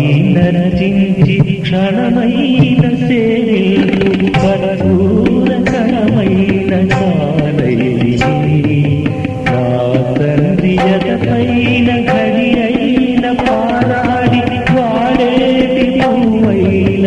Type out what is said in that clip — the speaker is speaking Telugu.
స్వామినర్చించి క్షణమైన సేవిల్లు కరపూర కణమైన కాలయలి నా తండ్రి జగపైన ఘడి అయిన పారాడి వాడేది పూవైన